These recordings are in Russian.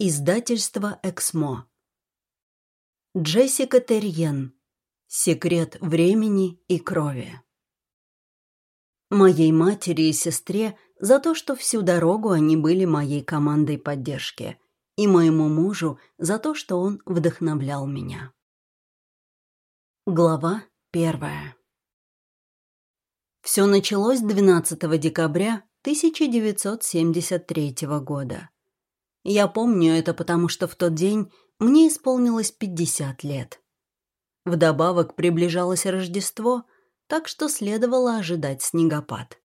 Издательство «Эксмо». Джессика Терьен. Секрет времени и крови. Моей матери и сестре за то, что всю дорогу они были моей командой поддержки, и моему мужу за то, что он вдохновлял меня. Глава первая. Все началось 12 декабря 1973 года. Я помню это, потому что в тот день мне исполнилось 50 лет. Вдобавок приближалось Рождество, так что следовало ожидать снегопад.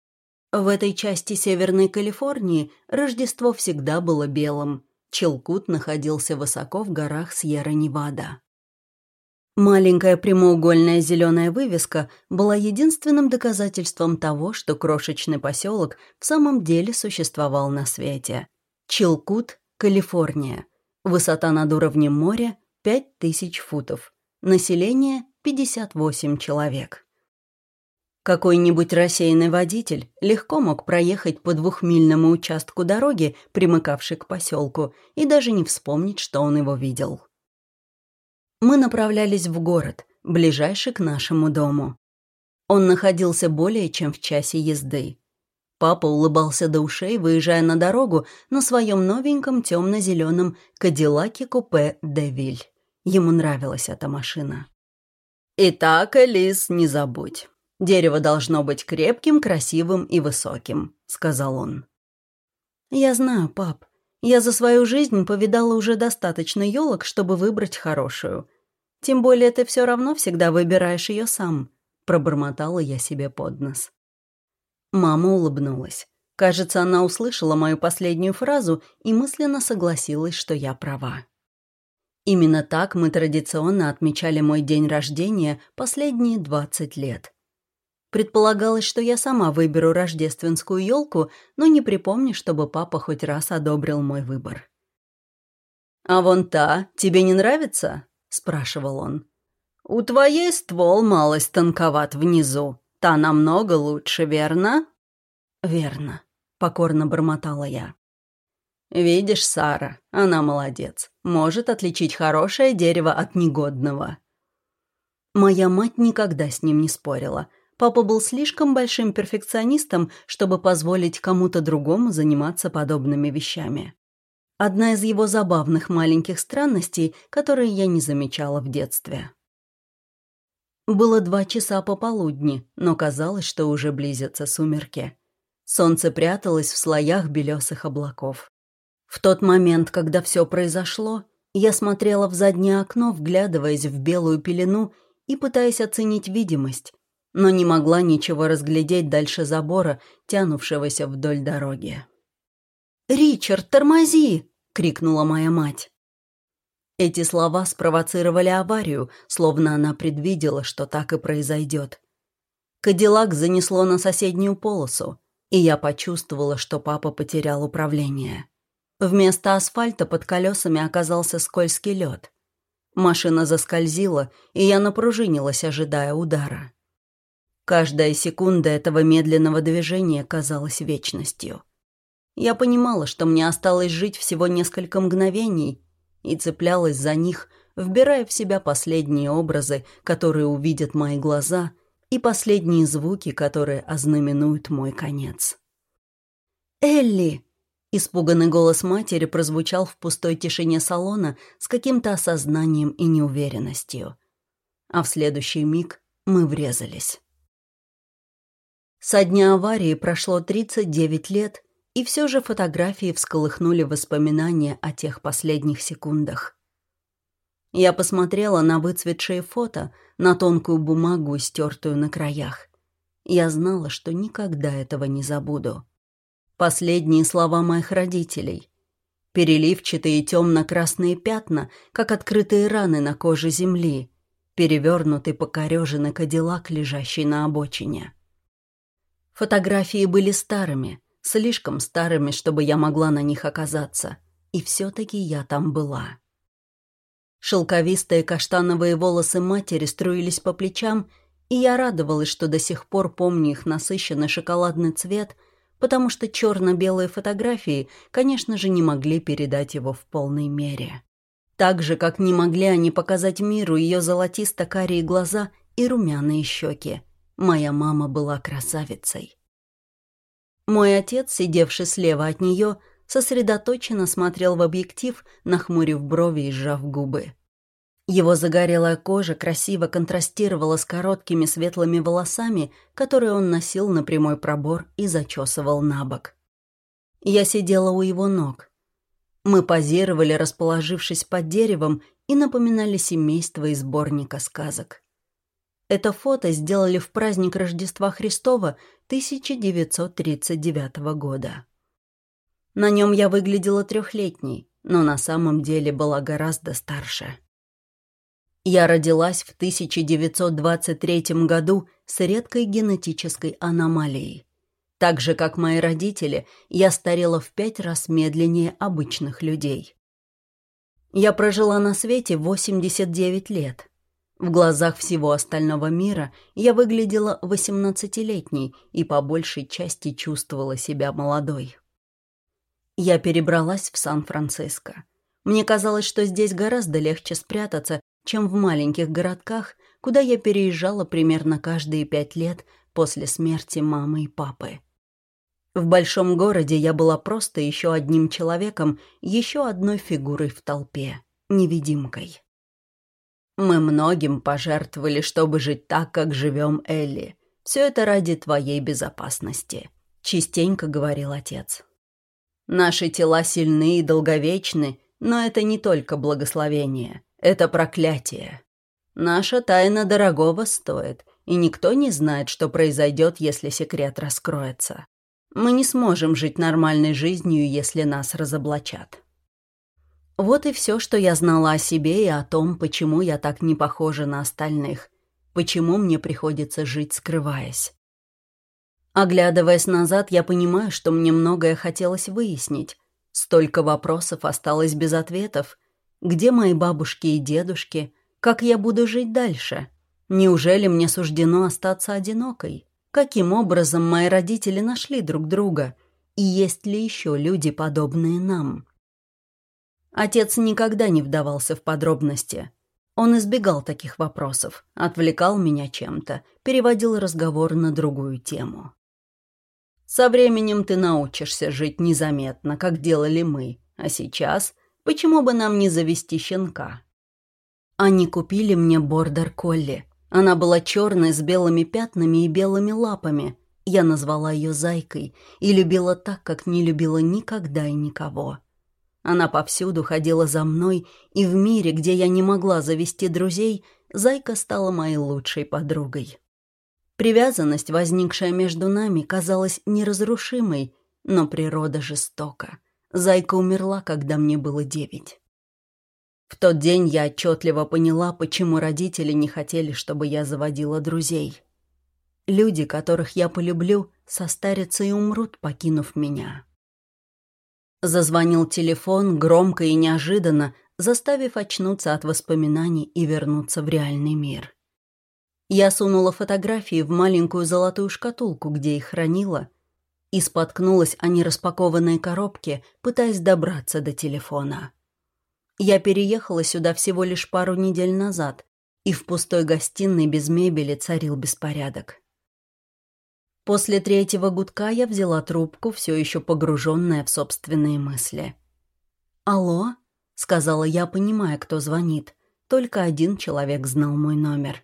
В этой части Северной Калифорнии Рождество всегда было белым. Челкут находился высоко в горах Сьерра-Невада. Маленькая прямоугольная зеленая вывеска была единственным доказательством того, что крошечный поселок в самом деле существовал на свете. Челкут Калифорния. Высота над уровнем моря – 5000 футов. Население – 58 человек. Какой-нибудь рассеянный водитель легко мог проехать по двухмильному участку дороги, примыкавшей к поселку, и даже не вспомнить, что он его видел. Мы направлялись в город, ближайший к нашему дому. Он находился более чем в часе езды. Папа улыбался до ушей, выезжая на дорогу на своем новеньком темно-зеленом Кадиллаке купе «Девиль». Ему нравилась эта машина. «Итак, Элис, не забудь. Дерево должно быть крепким, красивым и высоким», — сказал он. «Я знаю, пап. Я за свою жизнь повидала уже достаточно елок, чтобы выбрать хорошую. Тем более ты все равно всегда выбираешь ее сам», — пробормотала я себе под нос. Мама улыбнулась. Кажется, она услышала мою последнюю фразу и мысленно согласилась, что я права. Именно так мы традиционно отмечали мой день рождения последние 20 лет. Предполагалось, что я сама выберу рождественскую елку, но не припомню, чтобы папа хоть раз одобрил мой выбор. «А вон та тебе не нравится?» – спрашивал он. «У твоей ствол малость тонковат внизу. Та намного лучше, верно?» «Верно», — покорно бормотала я. «Видишь, Сара, она молодец. Может отличить хорошее дерево от негодного». Моя мать никогда с ним не спорила. Папа был слишком большим перфекционистом, чтобы позволить кому-то другому заниматься подобными вещами. Одна из его забавных маленьких странностей, которые я не замечала в детстве. Было два часа пополудни, но казалось, что уже близятся сумерки. Солнце пряталось в слоях белесых облаков. В тот момент, когда все произошло, я смотрела в заднее окно, вглядываясь в белую пелену и пытаясь оценить видимость, но не могла ничего разглядеть дальше забора, тянувшегося вдоль дороги. «Ричард, тормози!» — крикнула моя мать. Эти слова спровоцировали аварию, словно она предвидела, что так и произойдет. Кадиллак занесло на соседнюю полосу, и я почувствовала, что папа потерял управление. Вместо асфальта под колесами оказался скользкий лед. Машина заскользила, и я напружинилась, ожидая удара. Каждая секунда этого медленного движения казалась вечностью. Я понимала, что мне осталось жить всего несколько мгновений, и цеплялась за них, вбирая в себя последние образы, которые увидят мои глаза, и последние звуки, которые ознаменуют мой конец. «Элли!» — испуганный голос матери прозвучал в пустой тишине салона с каким-то осознанием и неуверенностью. А в следующий миг мы врезались. Со дня аварии прошло 39 лет, и все же фотографии всколыхнули воспоминания о тех последних секундах. Я посмотрела на выцветшие фото, на тонкую бумагу, стертую на краях. Я знала, что никогда этого не забуду. Последние слова моих родителей. Переливчатые темно-красные пятна, как открытые раны на коже земли, перевернутый покореженный кадиллак, лежащий на обочине. Фотографии были старыми — слишком старыми, чтобы я могла на них оказаться. И все-таки я там была. Шелковистые каштановые волосы матери струились по плечам, и я радовалась, что до сих пор помню их насыщенный шоколадный цвет, потому что черно-белые фотографии, конечно же, не могли передать его в полной мере. Так же, как не могли они показать миру ее золотисто-карие глаза и румяные щеки. Моя мама была красавицей. Мой отец, сидевший слева от нее, сосредоточенно смотрел в объектив, нахмурив брови и сжав губы. Его загорелая кожа красиво контрастировала с короткими светлыми волосами, которые он носил на прямой пробор и зачесывал на бок. Я сидела у его ног. Мы позировали, расположившись под деревом, и напоминали семейство из сборника сказок. Это фото сделали в праздник Рождества Христова 1939 года. На нем я выглядела трехлетней, но на самом деле была гораздо старше. Я родилась в 1923 году с редкой генетической аномалией. Так же, как мои родители, я старела в пять раз медленнее обычных людей. Я прожила на свете 89 лет. В глазах всего остального мира я выглядела восемнадцатилетней и по большей части чувствовала себя молодой. Я перебралась в Сан-Франциско. Мне казалось, что здесь гораздо легче спрятаться, чем в маленьких городках, куда я переезжала примерно каждые пять лет после смерти мамы и папы. В большом городе я была просто еще одним человеком, еще одной фигурой в толпе, невидимкой. Мы многим пожертвовали, чтобы жить так, как живем Элли. Все это ради твоей безопасности», — частенько говорил отец. «Наши тела сильны и долговечны, но это не только благословение, это проклятие. Наша тайна дорогого стоит, и никто не знает, что произойдет, если секрет раскроется. Мы не сможем жить нормальной жизнью, если нас разоблачат». Вот и все, что я знала о себе и о том, почему я так не похожа на остальных, почему мне приходится жить, скрываясь. Оглядываясь назад, я понимаю, что мне многое хотелось выяснить. Столько вопросов осталось без ответов. Где мои бабушки и дедушки? Как я буду жить дальше? Неужели мне суждено остаться одинокой? Каким образом мои родители нашли друг друга? И есть ли еще люди, подобные нам?» Отец никогда не вдавался в подробности. Он избегал таких вопросов, отвлекал меня чем-то, переводил разговор на другую тему. «Со временем ты научишься жить незаметно, как делали мы, а сейчас почему бы нам не завести щенка?» Они купили мне бордер-колли. Она была черной с белыми пятнами и белыми лапами. Я назвала ее Зайкой и любила так, как не любила никогда и никого. Она повсюду ходила за мной, и в мире, где я не могла завести друзей, Зайка стала моей лучшей подругой. Привязанность, возникшая между нами, казалась неразрушимой, но природа жестока. Зайка умерла, когда мне было девять. В тот день я отчетливо поняла, почему родители не хотели, чтобы я заводила друзей. Люди, которых я полюблю, состарятся и умрут, покинув меня. Зазвонил телефон громко и неожиданно, заставив очнуться от воспоминаний и вернуться в реальный мир. Я сунула фотографии в маленькую золотую шкатулку, где их хранила, и споткнулась о нераспакованной коробке, пытаясь добраться до телефона. Я переехала сюда всего лишь пару недель назад, и в пустой гостиной без мебели царил беспорядок. После третьего гудка я взяла трубку, все еще погруженная в собственные мысли. «Алло?» — сказала я, понимая, кто звонит. Только один человек знал мой номер.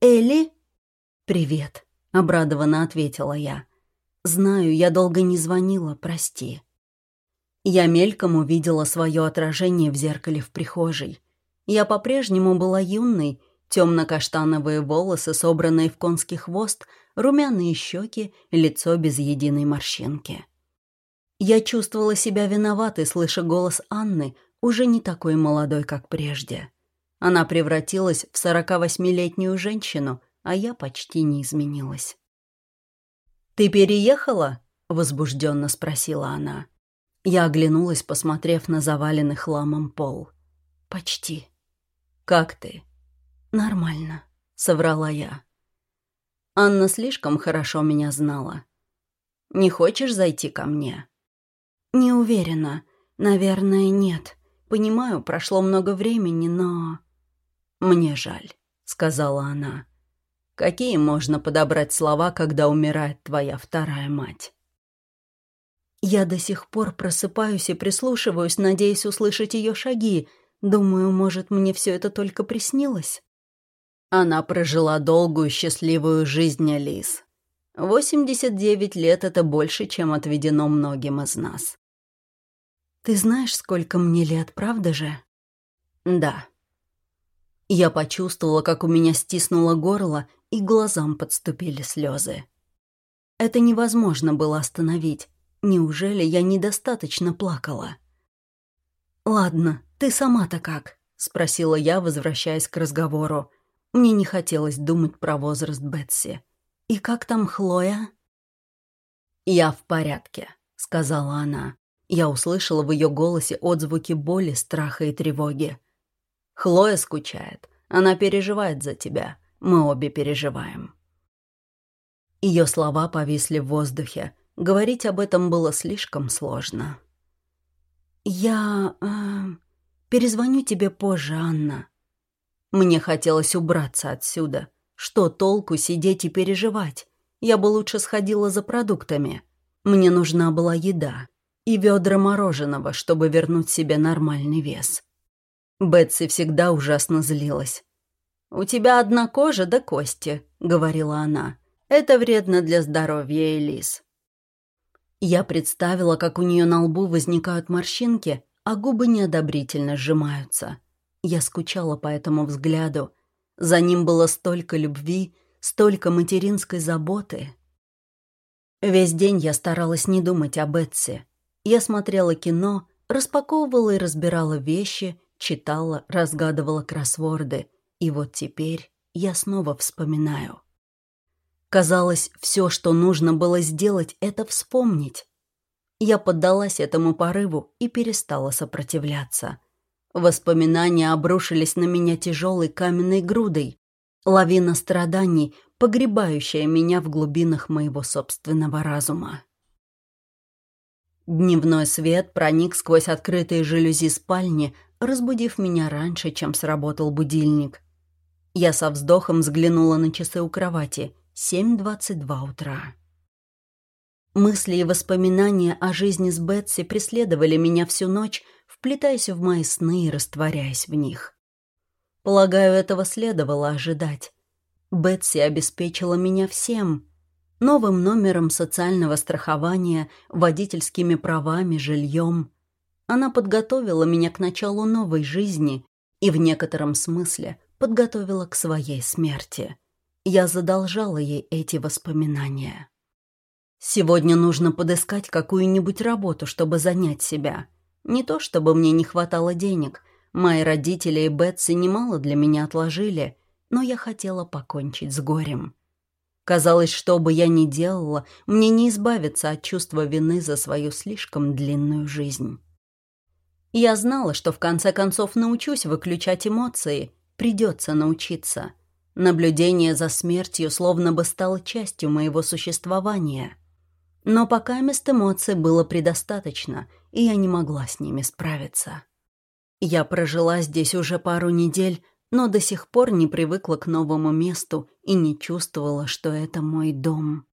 «Элли?» «Привет», — обрадованно ответила я. «Знаю, я долго не звонила, прости». Я мельком увидела свое отражение в зеркале в прихожей. Я по-прежнему была юной, темно-каштановые волосы, собранные в конский хвост, румяные щеки, лицо без единой морщинки. Я чувствовала себя виноватой, слыша голос Анны, уже не такой молодой, как прежде. Она превратилась в 48-летнюю женщину, а я почти не изменилась. «Ты переехала?» — возбужденно спросила она. Я оглянулась, посмотрев на заваленный хламом пол. «Почти». «Как ты?» «Нормально», — соврала я. Анна слишком хорошо меня знала. Не хочешь зайти ко мне?» «Не уверена. Наверное, нет. Понимаю, прошло много времени, но...» «Мне жаль», — сказала она. «Какие можно подобрать слова, когда умирает твоя вторая мать?» Я до сих пор просыпаюсь и прислушиваюсь, надеясь услышать ее шаги. Думаю, может, мне все это только приснилось. Она прожила долгую счастливую жизнь, Алис. 89 лет — это больше, чем отведено многим из нас. Ты знаешь, сколько мне лет, правда же? Да. Я почувствовала, как у меня стиснуло горло, и глазам подступили слезы. Это невозможно было остановить. Неужели я недостаточно плакала? «Ладно, ты сама-то как?» — спросила я, возвращаясь к разговору. Мне не хотелось думать про возраст Бетси. «И как там Хлоя?» «Я в порядке», — сказала она. Я услышала в ее голосе отзвуки боли, страха и тревоги. «Хлоя скучает. Она переживает за тебя. Мы обе переживаем». Ее слова повисли в воздухе. Говорить об этом было слишком сложно. «Я... Э, перезвоню тебе позже, Анна». Мне хотелось убраться отсюда. Что толку сидеть и переживать? Я бы лучше сходила за продуктами. Мне нужна была еда и ведра мороженого, чтобы вернуть себе нормальный вес. Бетси всегда ужасно злилась. «У тебя одна кожа да кости», — говорила она. «Это вредно для здоровья, Элис». Я представила, как у нее на лбу возникают морщинки, а губы неодобрительно сжимаются. Я скучала по этому взгляду, за ним было столько любви, столько материнской заботы. Весь день я старалась не думать об Бетси. Я смотрела кино, распаковывала и разбирала вещи, читала, разгадывала кроссворды. И вот теперь я снова вспоминаю. Казалось, все, что нужно было сделать, это вспомнить. Я поддалась этому порыву и перестала сопротивляться. Воспоминания обрушились на меня тяжелой каменной грудой. Лавина страданий, погребающая меня в глубинах моего собственного разума. Дневной свет проник сквозь открытые жалюзи спальни, разбудив меня раньше, чем сработал будильник. Я со вздохом взглянула на часы у кровати. 7.22 утра. Мысли и воспоминания о жизни с Бетси преследовали меня всю ночь, вплетаясь в мои сны и растворяясь в них. Полагаю, этого следовало ожидать. Бетси обеспечила меня всем. Новым номером социального страхования, водительскими правами, жильем. Она подготовила меня к началу новой жизни и в некотором смысле подготовила к своей смерти. Я задолжала ей эти воспоминания. Сегодня нужно подыскать какую-нибудь работу, чтобы занять себя — не то чтобы мне не хватало денег. Мои родители и Бетси немало для меня отложили, но я хотела покончить с горем. Казалось, что бы я ни делала, мне не избавиться от чувства вины за свою слишком длинную жизнь. Я знала, что в конце концов научусь выключать эмоции, придется научиться. Наблюдение за смертью словно бы стало частью моего существования. Но пока мест эмоций было предостаточно, и я не могла с ними справиться. Я прожила здесь уже пару недель, но до сих пор не привыкла к новому месту и не чувствовала, что это мой дом.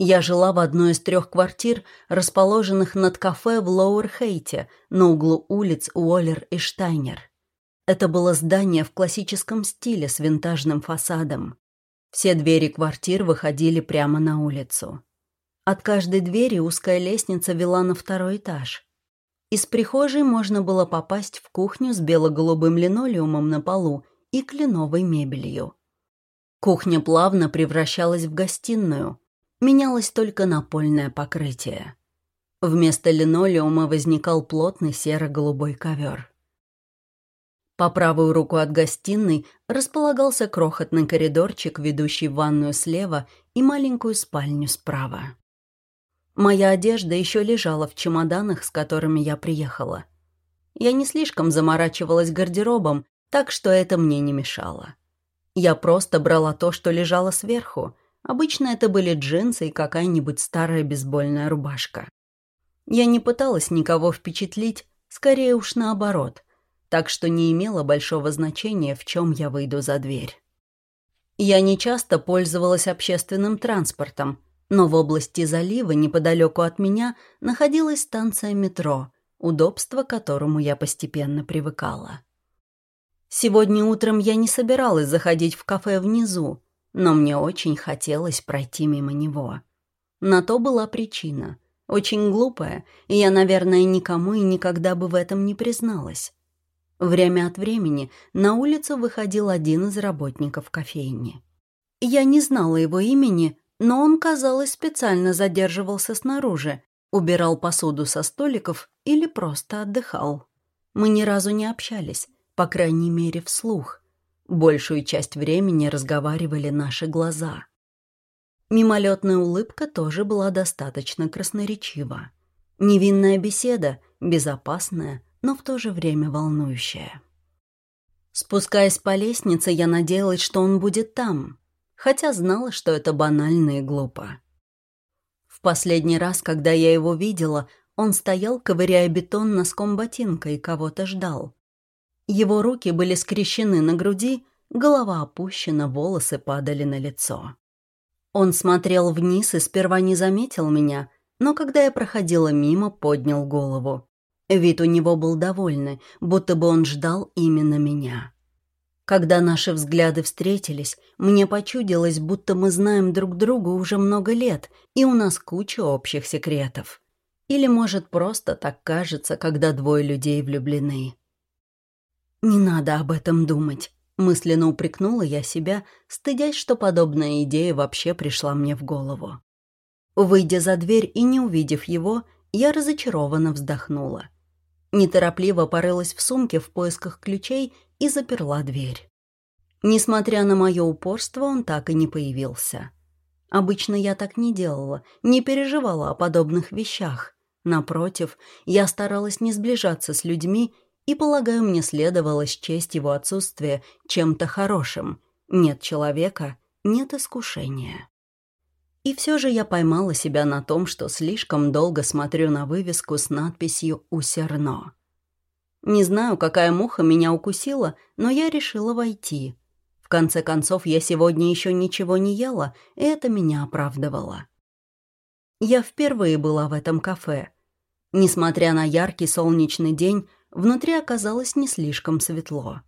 Я жила в одной из трех квартир, расположенных над кафе в Лоуэр-Хейте, на углу улиц Уоллер и Штайнер. Это было здание в классическом стиле с винтажным фасадом. Все двери квартир выходили прямо на улицу. От каждой двери узкая лестница вела на второй этаж. Из прихожей можно было попасть в кухню с бело-голубым линолеумом на полу и кленовой мебелью. Кухня плавно превращалась в гостиную. Менялось только напольное покрытие. Вместо линолеума возникал плотный серо-голубой ковер. По правую руку от гостиной располагался крохотный коридорчик, ведущий в ванную слева и маленькую спальню справа. Моя одежда еще лежала в чемоданах, с которыми я приехала. Я не слишком заморачивалась гардеробом, так что это мне не мешало. Я просто брала то, что лежало сверху. Обычно это были джинсы и какая-нибудь старая бейсбольная рубашка. Я не пыталась никого впечатлить, скорее уж наоборот, так что не имело большого значения, в чем я выйду за дверь. Я не часто пользовалась общественным транспортом, но в области залива неподалеку от меня находилась станция метро, удобство которому я постепенно привыкала. Сегодня утром я не собиралась заходить в кафе внизу, но мне очень хотелось пройти мимо него. На то была причина. Очень глупая, и я, наверное, никому и никогда бы в этом не призналась. Время от времени на улицу выходил один из работников кофейни. Я не знала его имени, но он, казалось, специально задерживался снаружи, убирал посуду со столиков или просто отдыхал. Мы ни разу не общались, по крайней мере, вслух. Большую часть времени разговаривали наши глаза. Мимолетная улыбка тоже была достаточно красноречива. Невинная беседа, безопасная, но в то же время волнующая. Спускаясь по лестнице, я надеялась, что он будет там, хотя знала, что это банально и глупо. В последний раз, когда я его видела, он стоял, ковыряя бетон носком ботинка и кого-то ждал. Его руки были скрещены на груди, голова опущена, волосы падали на лицо. Он смотрел вниз и сперва не заметил меня, но когда я проходила мимо, поднял голову. Вид у него был довольный, будто бы он ждал именно меня. Когда наши взгляды встретились, мне почудилось, будто мы знаем друг друга уже много лет, и у нас куча общих секретов. Или, может, просто так кажется, когда двое людей влюблены. «Не надо об этом думать», — мысленно упрекнула я себя, стыдясь, что подобная идея вообще пришла мне в голову. Выйдя за дверь и не увидев его, я разочарованно вздохнула. Неторопливо порылась в сумке в поисках ключей и заперла дверь. Несмотря на мое упорство, он так и не появился. Обычно я так не делала, не переживала о подобных вещах. Напротив, я старалась не сближаться с людьми и, полагаю, мне следовало счесть его отсутствие чем-то хорошим. Нет человека, нет искушения. И все же я поймала себя на том, что слишком долго смотрю на вывеску с надписью «Усерно». Не знаю, какая муха меня укусила, но я решила войти. В конце концов, я сегодня еще ничего не ела, и это меня оправдывало. Я впервые была в этом кафе. Несмотря на яркий солнечный день, внутри оказалось не слишком светло.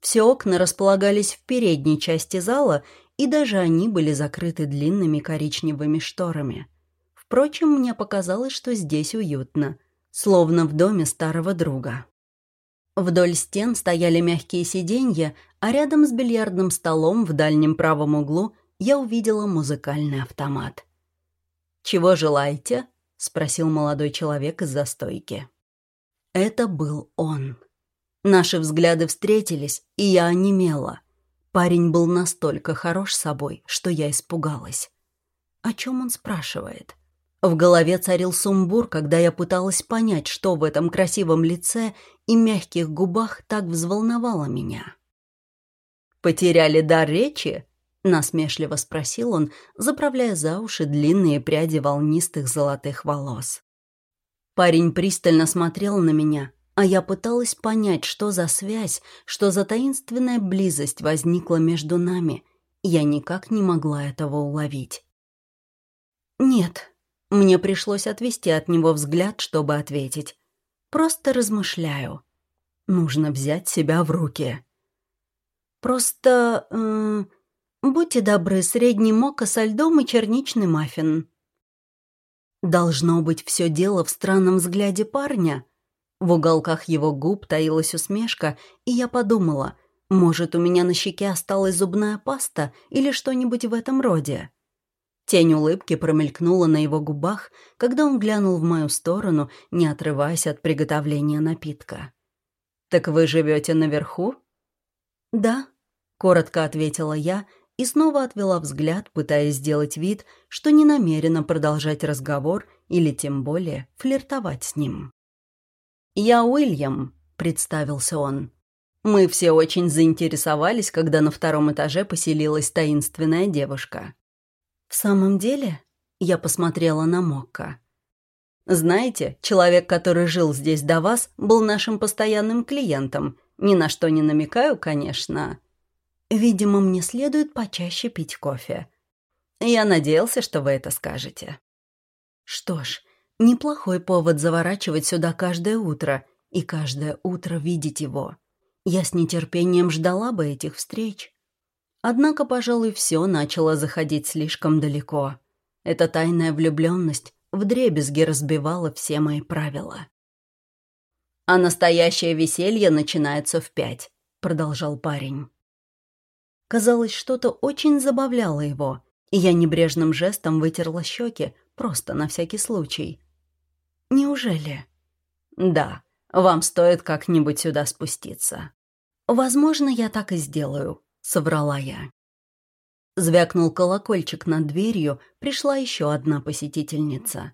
Все окна располагались в передней части зала, и даже они были закрыты длинными коричневыми шторами. Впрочем, мне показалось, что здесь уютно, словно в доме старого друга. Вдоль стен стояли мягкие сиденья, а рядом с бильярдным столом в дальнем правом углу я увидела музыкальный автомат. «Чего желаете?» — спросил молодой человек из-за стойки. Это был он. Наши взгляды встретились, и я онемела. Парень был настолько хорош собой, что я испугалась. О чем он спрашивает? В голове царил сумбур, когда я пыталась понять, что в этом красивом лице и мягких губах так взволновало меня. «Потеряли дар речи?» — насмешливо спросил он, заправляя за уши длинные пряди волнистых золотых волос. Парень пристально смотрел на меня, а я пыталась понять, что за связь, что за таинственная близость возникла между нами. Я никак не могла этого уловить. «Нет», — мне пришлось отвести от него взгляд, чтобы ответить. «Просто размышляю. Нужно взять себя в руки». «Просто... Э, будьте добры, средний мока со льдом и черничный маффин». Должно быть все дело в странном взгляде парня. В уголках его губ таилась усмешка, и я подумала, может, у меня на щеке осталась зубная паста или что-нибудь в этом роде. Тень улыбки промелькнула на его губах, когда он глянул в мою сторону, не отрываясь от приготовления напитка. «Так вы живете наверху?» «Да», — коротко ответила я и снова отвела взгляд, пытаясь сделать вид, что не намерена продолжать разговор или тем более флиртовать с ним. «Я Уильям», — представился он. «Мы все очень заинтересовались, когда на втором этаже поселилась таинственная девушка. «В самом деле?» Я посмотрела на Мокка. «Знаете, человек, который жил здесь до вас, был нашим постоянным клиентом. Ни на что не намекаю, конечно». «Видимо, мне следует почаще пить кофе». «Я надеялся, что вы это скажете». «Что ж, неплохой повод заворачивать сюда каждое утро и каждое утро видеть его. Я с нетерпением ждала бы этих встреч». Однако, пожалуй, все начало заходить слишком далеко. Эта тайная влюбленность вдребезги разбивала все мои правила. «А настоящее веселье начинается в пять», — продолжал парень. Казалось, что-то очень забавляло его, и я небрежным жестом вытерла щеки, просто на всякий случай. «Неужели?» «Да, вам стоит как-нибудь сюда спуститься». «Возможно, я так и сделаю», — соврала я. Звякнул колокольчик над дверью, пришла еще одна посетительница.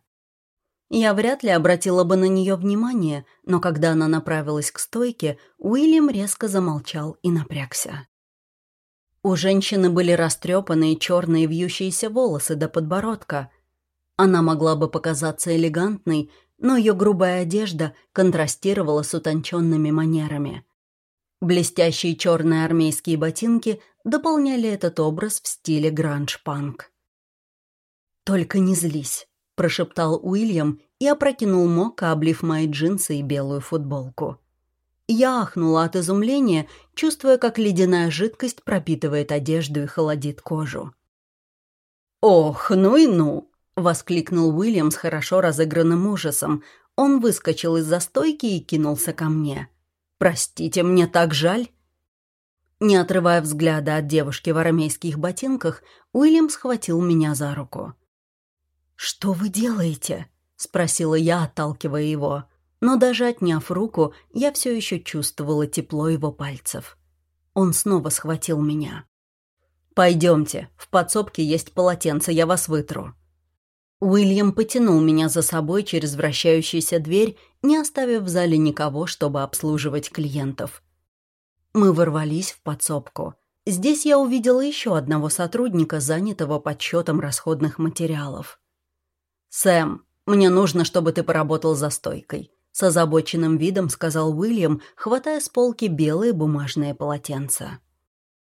Я вряд ли обратила бы на нее внимание, но когда она направилась к стойке, Уильям резко замолчал и напрягся. У женщины были растрепанные черные вьющиеся волосы до подбородка. Она могла бы показаться элегантной, но ее грубая одежда контрастировала с утонченными манерами. Блестящие черные армейские ботинки дополняли этот образ в стиле гранж-панк. «Только не злись», — прошептал Уильям и опрокинул Мока, облив мои джинсы и белую футболку. Я ахнула от изумления, чувствуя, как ледяная жидкость пропитывает одежду и холодит кожу. «Ох, ну и ну!» — воскликнул Уильям с хорошо разыгранным ужасом. Он выскочил из-за стойки и кинулся ко мне. «Простите, мне так жаль». Не отрывая взгляда от девушки в арамейских ботинках, Уильям схватил меня за руку. «Что вы делаете?» — спросила я, отталкивая его. Но даже отняв руку, я все еще чувствовала тепло его пальцев. Он снова схватил меня. «Пойдемте, в подсобке есть полотенце, я вас вытру». Уильям потянул меня за собой через вращающуюся дверь, не оставив в зале никого, чтобы обслуживать клиентов. Мы ворвались в подсобку. Здесь я увидела еще одного сотрудника, занятого подсчетом расходных материалов. «Сэм, мне нужно, чтобы ты поработал за стойкой», — с озабоченным видом сказал Уильям, хватая с полки белые бумажные полотенца.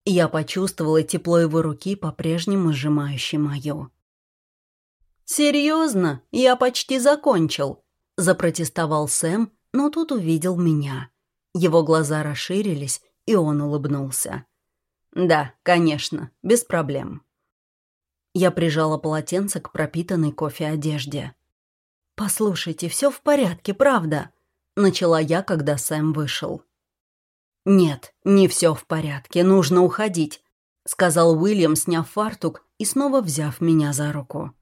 Я почувствовала тепло его руки, по-прежнему сжимающей мою. «Серьезно? Я почти закончил», — запротестовал Сэм, но тут увидел меня. Его глаза расширились, и он улыбнулся. «Да, конечно, без проблем». Я прижала полотенце к пропитанной кофе одежде. «Послушайте, все в порядке, правда?» — начала я, когда Сэм вышел. «Нет, не все в порядке, нужно уходить», — сказал Уильям, сняв фартук и снова взяв меня за руку.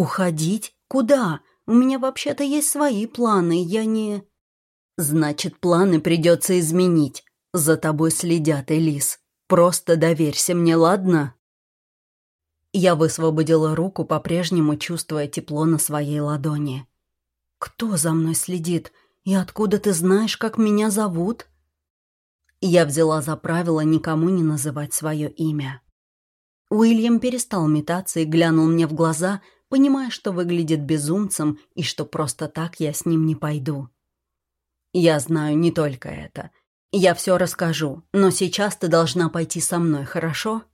«Уходить? Куда? У меня вообще-то есть свои планы, я не...» «Значит, планы придется изменить. За тобой следят, Элис. Просто доверься мне, ладно?» Я высвободила руку, по-прежнему чувствуя тепло на своей ладони. «Кто за мной следит? И откуда ты знаешь, как меня зовут?» Я взяла за правило никому не называть свое имя. Уильям перестал метаться и глянул мне в глаза, понимая, что выглядит безумцем и что просто так я с ним не пойду. «Я знаю не только это. Я все расскажу, но сейчас ты должна пойти со мной, хорошо?»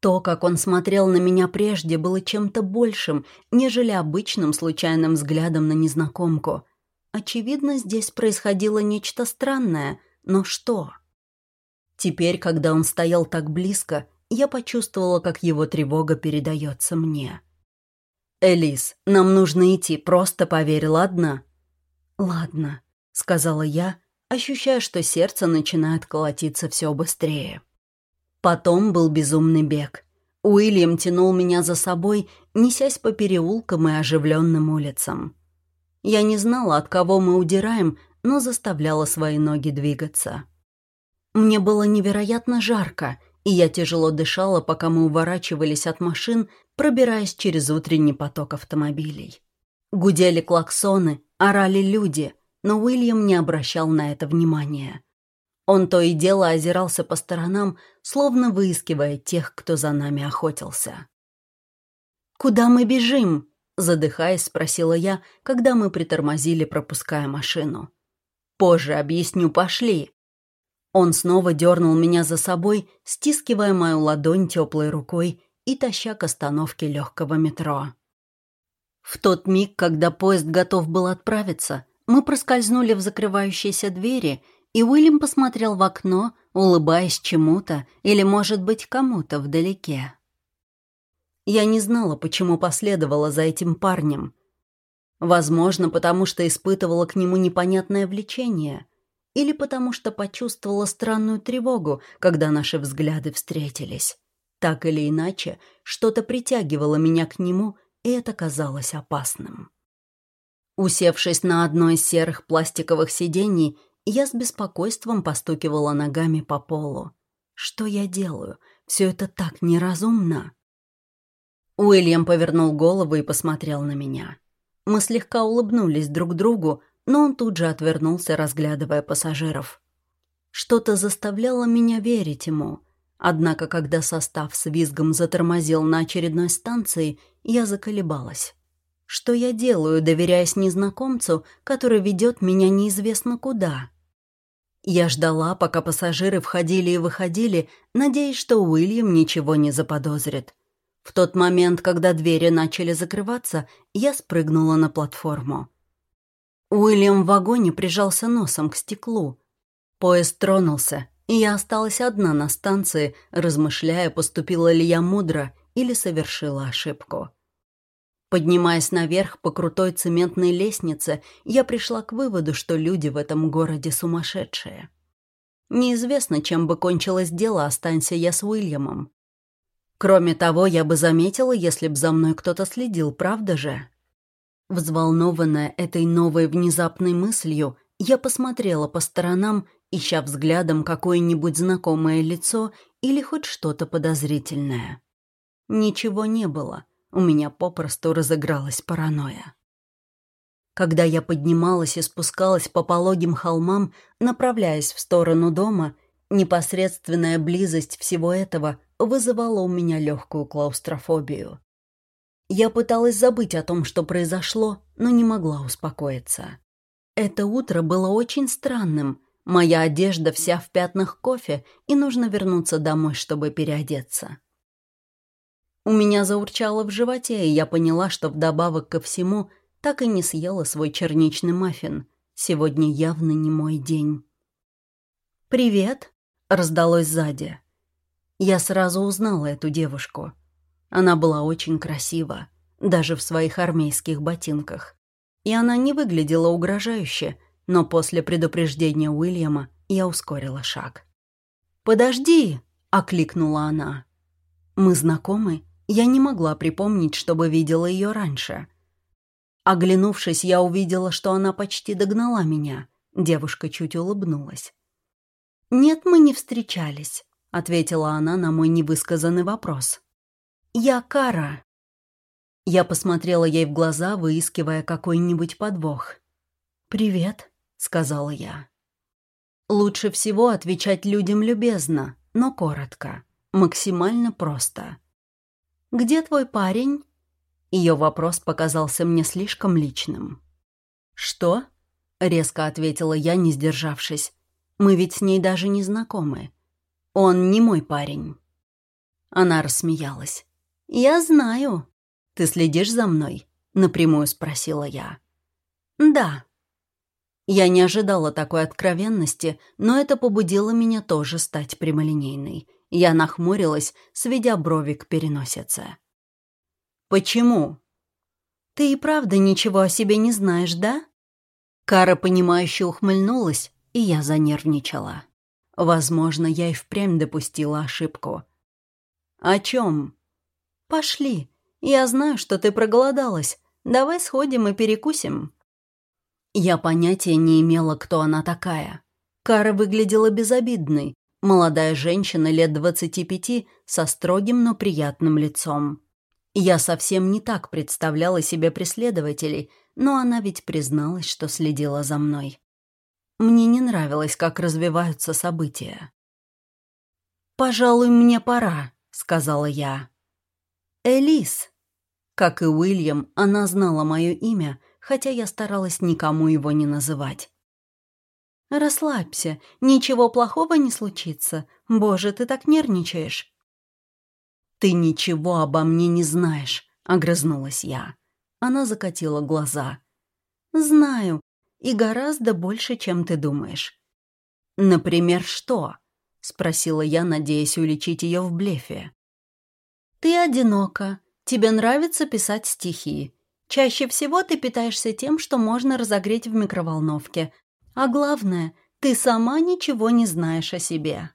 То, как он смотрел на меня прежде, было чем-то большим, нежели обычным случайным взглядом на незнакомку. Очевидно, здесь происходило нечто странное, но что? Теперь, когда он стоял так близко, я почувствовала, как его тревога передается мне. «Элис, нам нужно идти, просто поверь, ладно?» «Ладно», — сказала я, ощущая, что сердце начинает колотиться все быстрее. Потом был безумный бег. Уильям тянул меня за собой, несясь по переулкам и оживленным улицам. Я не знала, от кого мы удираем, но заставляла свои ноги двигаться. Мне было невероятно жарко, и я тяжело дышала, пока мы уворачивались от машин, пробираясь через утренний поток автомобилей. Гудели клаксоны, орали люди, но Уильям не обращал на это внимания. Он то и дело озирался по сторонам, словно выискивая тех, кто за нами охотился. Куда мы бежим?» Задыхаясь, спросила я, когда мы притормозили, пропуская машину. «Позже объясню, пошли». Он снова дернул меня за собой, стискивая мою ладонь теплой рукой и таща к остановке легкого метро. В тот миг, когда поезд готов был отправиться, мы проскользнули в закрывающиеся двери, и Уильям посмотрел в окно, улыбаясь чему-то или, может быть, кому-то вдалеке. Я не знала, почему последовала за этим парнем. Возможно, потому что испытывала к нему непонятное влечение, или потому что почувствовала странную тревогу, когда наши взгляды встретились. Так или иначе, что-то притягивало меня к нему, и это казалось опасным. Усевшись на одно из серых пластиковых сидений, я с беспокойством постукивала ногами по полу. Что я делаю? Все это так неразумно. Уильям повернул голову и посмотрел на меня. Мы слегка улыбнулись друг другу, но он тут же отвернулся, разглядывая пассажиров. Что-то заставляло меня верить ему. Однако, когда состав с визгом затормозил на очередной станции, я заколебалась. Что я делаю, доверяясь незнакомцу, который ведет меня неизвестно куда? Я ждала, пока пассажиры входили и выходили, надеясь, что Уильям ничего не заподозрит. В тот момент, когда двери начали закрываться, я спрыгнула на платформу. Уильям в вагоне прижался носом к стеклу. Поезд тронулся, и я осталась одна на станции, размышляя, поступила ли я мудро или совершила ошибку. Поднимаясь наверх по крутой цементной лестнице, я пришла к выводу, что люди в этом городе сумасшедшие. Неизвестно, чем бы кончилось дело, останься я с Уильямом. Кроме того, я бы заметила, если б за мной кто-то следил, правда же? Взволнованная этой новой внезапной мыслью, я посмотрела по сторонам, ища взглядом какое-нибудь знакомое лицо или хоть что-то подозрительное. Ничего не было, у меня попросту разыгралась паранойя. Когда я поднималась и спускалась по пологим холмам, направляясь в сторону дома, непосредственная близость всего этого вызывало у меня легкую клаустрофобию. Я пыталась забыть о том, что произошло, но не могла успокоиться. Это утро было очень странным. Моя одежда вся в пятнах кофе, и нужно вернуться домой, чтобы переодеться. У меня заурчало в животе, и я поняла, что вдобавок ко всему так и не съела свой черничный маффин. Сегодня явно не мой день. «Привет!» — раздалось сзади. Я сразу узнала эту девушку. Она была очень красива, даже в своих армейских ботинках. И она не выглядела угрожающе, но после предупреждения Уильяма я ускорила шаг. «Подожди!» — окликнула она. «Мы знакомы?» Я не могла припомнить, чтобы видела ее раньше. Оглянувшись, я увидела, что она почти догнала меня. Девушка чуть улыбнулась. «Нет, мы не встречались ответила она на мой невысказанный вопрос. «Я Кара». Я посмотрела ей в глаза, выискивая какой-нибудь подвох. «Привет», — сказала я. Лучше всего отвечать людям любезно, но коротко, максимально просто. «Где твой парень?» Ее вопрос показался мне слишком личным. «Что?» — резко ответила я, не сдержавшись. «Мы ведь с ней даже не знакомы. Он не мой парень». Она рассмеялась. «Я знаю. Ты следишь за мной?» Напрямую спросила я. «Да». Я не ожидала такой откровенности, но это побудило меня тоже стать прямолинейной. Я нахмурилась, сведя брови к переносице. «Почему?» «Ты и правда ничего о себе не знаешь, да?» Кара, понимающе ухмыльнулась, и я занервничала. Возможно, я и впрямь допустила ошибку. «О чем?» «Пошли. Я знаю, что ты проголодалась. Давай сходим и перекусим». Я понятия не имела, кто она такая. Кара выглядела безобидной. Молодая женщина лет двадцати пяти со строгим, но приятным лицом. Я совсем не так представляла себе преследователей, но она ведь призналась, что следила за мной. Мне не нравилось, как развиваются события. «Пожалуй, мне пора», — сказала я. «Элис». Как и Уильям, она знала мое имя, хотя я старалась никому его не называть. «Расслабься, ничего плохого не случится. Боже, ты так нервничаешь». «Ты ничего обо мне не знаешь», — огрызнулась я. Она закатила глаза. «Знаю, и гораздо больше, чем ты думаешь». «Например, что?» — спросила я, надеясь уличить ее в блефе. «Ты одинока. Тебе нравится писать стихи. Чаще всего ты питаешься тем, что можно разогреть в микроволновке. А главное, ты сама ничего не знаешь о себе».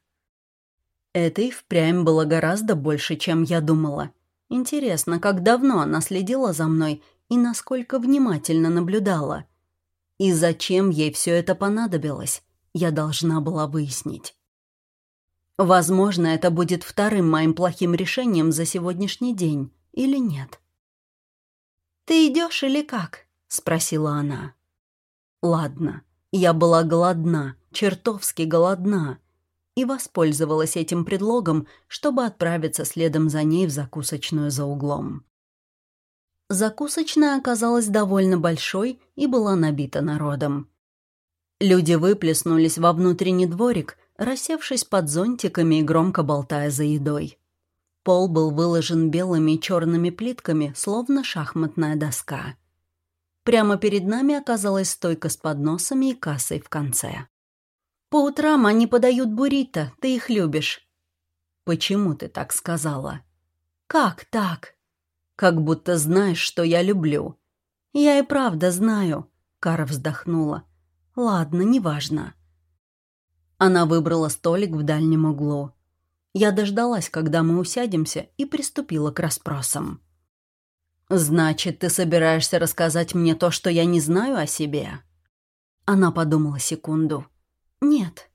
Это и впрямь было гораздо больше, чем я думала. Интересно, как давно она следила за мной и насколько внимательно наблюдала. И зачем ей все это понадобилось, я должна была выяснить. Возможно, это будет вторым моим плохим решением за сегодняшний день, или нет. «Ты идешь или как?» — спросила она. «Ладно, я была голодна, чертовски голодна» и воспользовалась этим предлогом, чтобы отправиться следом за ней в закусочную за углом. Закусочная оказалась довольно большой и была набита народом. Люди выплеснулись во внутренний дворик, рассевшись под зонтиками и громко болтая за едой. Пол был выложен белыми и черными плитками, словно шахматная доска. Прямо перед нами оказалась стойка с подносами и кассой в конце. По утрам они подают буррито, ты их любишь». «Почему ты так сказала?» «Как так?» «Как будто знаешь, что я люблю». «Я и правда знаю», — Кара вздохнула. «Ладно, неважно». Она выбрала столик в дальнем углу. Я дождалась, когда мы усядемся, и приступила к расспросам. «Значит, ты собираешься рассказать мне то, что я не знаю о себе?» Она подумала секунду. «Нет».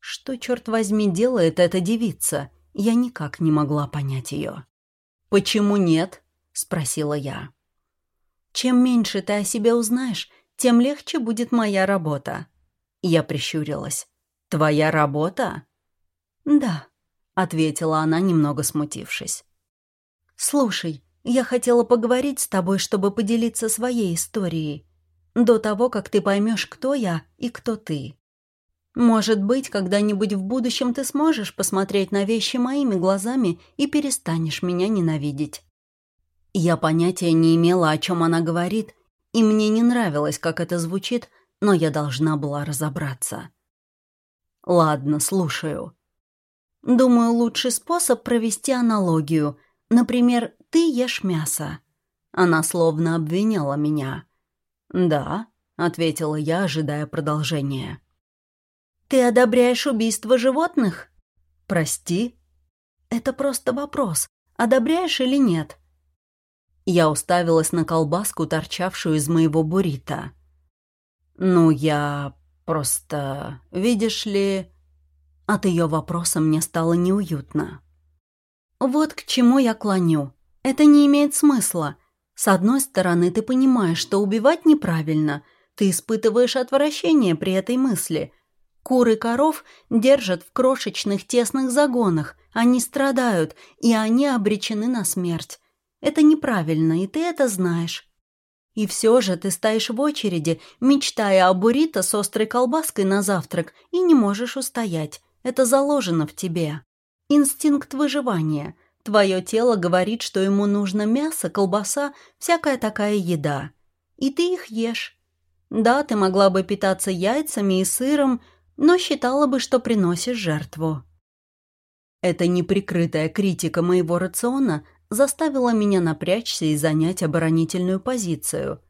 Что, черт возьми, делает эта девица? Я никак не могла понять ее. «Почему нет?» — спросила я. «Чем меньше ты о себе узнаешь, тем легче будет моя работа». Я прищурилась. «Твоя работа?» «Да», — ответила она, немного смутившись. «Слушай, я хотела поговорить с тобой, чтобы поделиться своей историей. До того, как ты поймешь, кто я и кто ты. Может быть, когда-нибудь в будущем ты сможешь посмотреть на вещи моими глазами и перестанешь меня ненавидеть. Я понятия не имела, о чем она говорит, и мне не нравилось, как это звучит, но я должна была разобраться. Ладно, слушаю. Думаю, лучший способ провести аналогию. Например, ты ешь мясо. Она словно обвиняла меня. «Да», — ответила я, ожидая продолжения. «Ты одобряешь убийство животных?» «Прости?» «Это просто вопрос. Одобряешь или нет?» Я уставилась на колбаску, торчавшую из моего буррито. «Ну, я просто... Видишь ли...» От ее вопроса мне стало неуютно. «Вот к чему я клоню. Это не имеет смысла. С одной стороны, ты понимаешь, что убивать неправильно. Ты испытываешь отвращение при этой мысли. Куры коров держат в крошечных тесных загонах, они страдают, и они обречены на смерть. Это неправильно, и ты это знаешь. И все же ты стоишь в очереди, мечтая о буррито с острой колбаской на завтрак, и не можешь устоять. Это заложено в тебе. Инстинкт выживания. Твое тело говорит, что ему нужно мясо, колбаса, всякая такая еда. И ты их ешь. Да, ты могла бы питаться яйцами и сыром, но считала бы, что приносишь жертву. Эта неприкрытая критика моего рациона заставила меня напрячься и занять оборонительную позицию.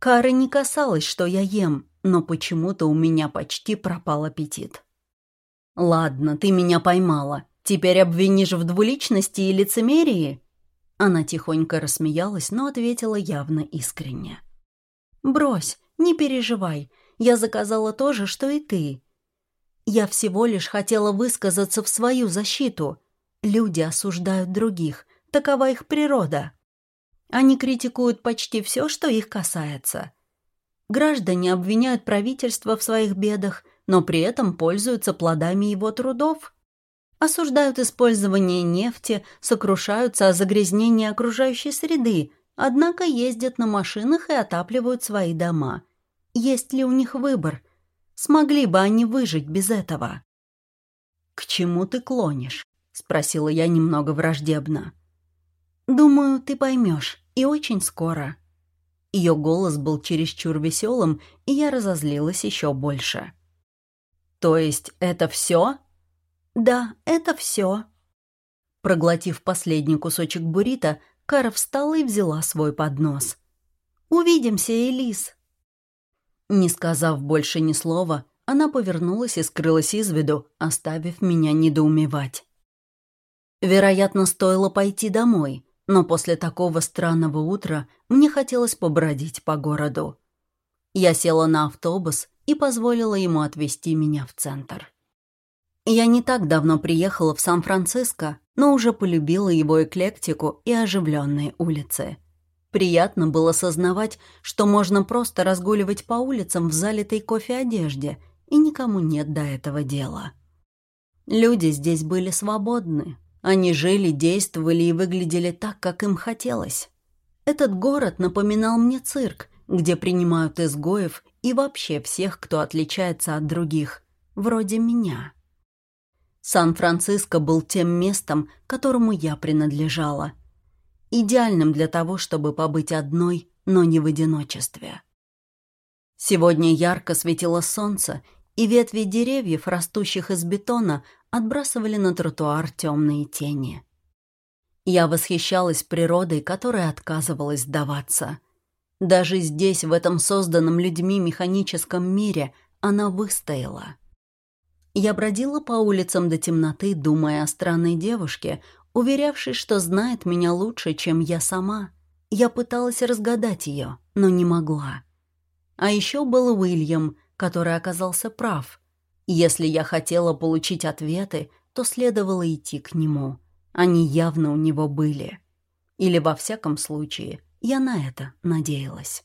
Кары не касалось, что я ем, но почему-то у меня почти пропал аппетит. «Ладно, ты меня поймала. Теперь обвинишь в двуличности и лицемерии?» Она тихонько рассмеялась, но ответила явно искренне. «Брось, не переживай. Я заказала то же, что и ты. Я всего лишь хотела высказаться в свою защиту. Люди осуждают других, такова их природа. Они критикуют почти все, что их касается. Граждане обвиняют правительство в своих бедах, но при этом пользуются плодами его трудов. осуждают использование нефти, сокрушаются о загрязнении окружающей среды, однако ездят на машинах и отапливают свои дома. Есть ли у них выбор? Смогли бы они выжить без этого? «К чему ты клонишь?» — спросила я немного враждебно. «Думаю, ты поймешь, и очень скоро». Ее голос был чересчур веселым, и я разозлилась еще больше. «То есть это все? «Да, это все. Проглотив последний кусочек буррито, Кара встала и взяла свой поднос. «Увидимся, Элис!» Не сказав больше ни слова, она повернулась и скрылась из виду, оставив меня недоумевать. Вероятно, стоило пойти домой, но после такого странного утра мне хотелось побродить по городу. Я села на автобус и позволила ему отвезти меня в центр. Я не так давно приехала в Сан-Франциско, но уже полюбила его эклектику и оживленные улицы. Приятно было сознавать, что можно просто разгуливать по улицам в залитой кофе одежде, и никому нет до этого дела. Люди здесь были свободны. Они жили, действовали и выглядели так, как им хотелось. Этот город напоминал мне цирк, где принимают изгоев и вообще всех, кто отличается от других, вроде меня. Сан-Франциско был тем местом, которому я принадлежала. Идеальным для того, чтобы побыть одной, но не в одиночестве. Сегодня ярко светило солнце, и ветви деревьев, растущих из бетона, отбрасывали на тротуар темные тени. Я восхищалась природой, которая отказывалась сдаваться. Даже здесь, в этом созданном людьми механическом мире, она выстояла. Я бродила по улицам до темноты, думая о странной девушке, уверявшей, что знает меня лучше, чем я сама. Я пыталась разгадать ее, но не могла. А еще был Уильям, который оказался прав. Если я хотела получить ответы, то следовало идти к нему. Они явно у него были. Или, во всяком случае, я на это надеялась.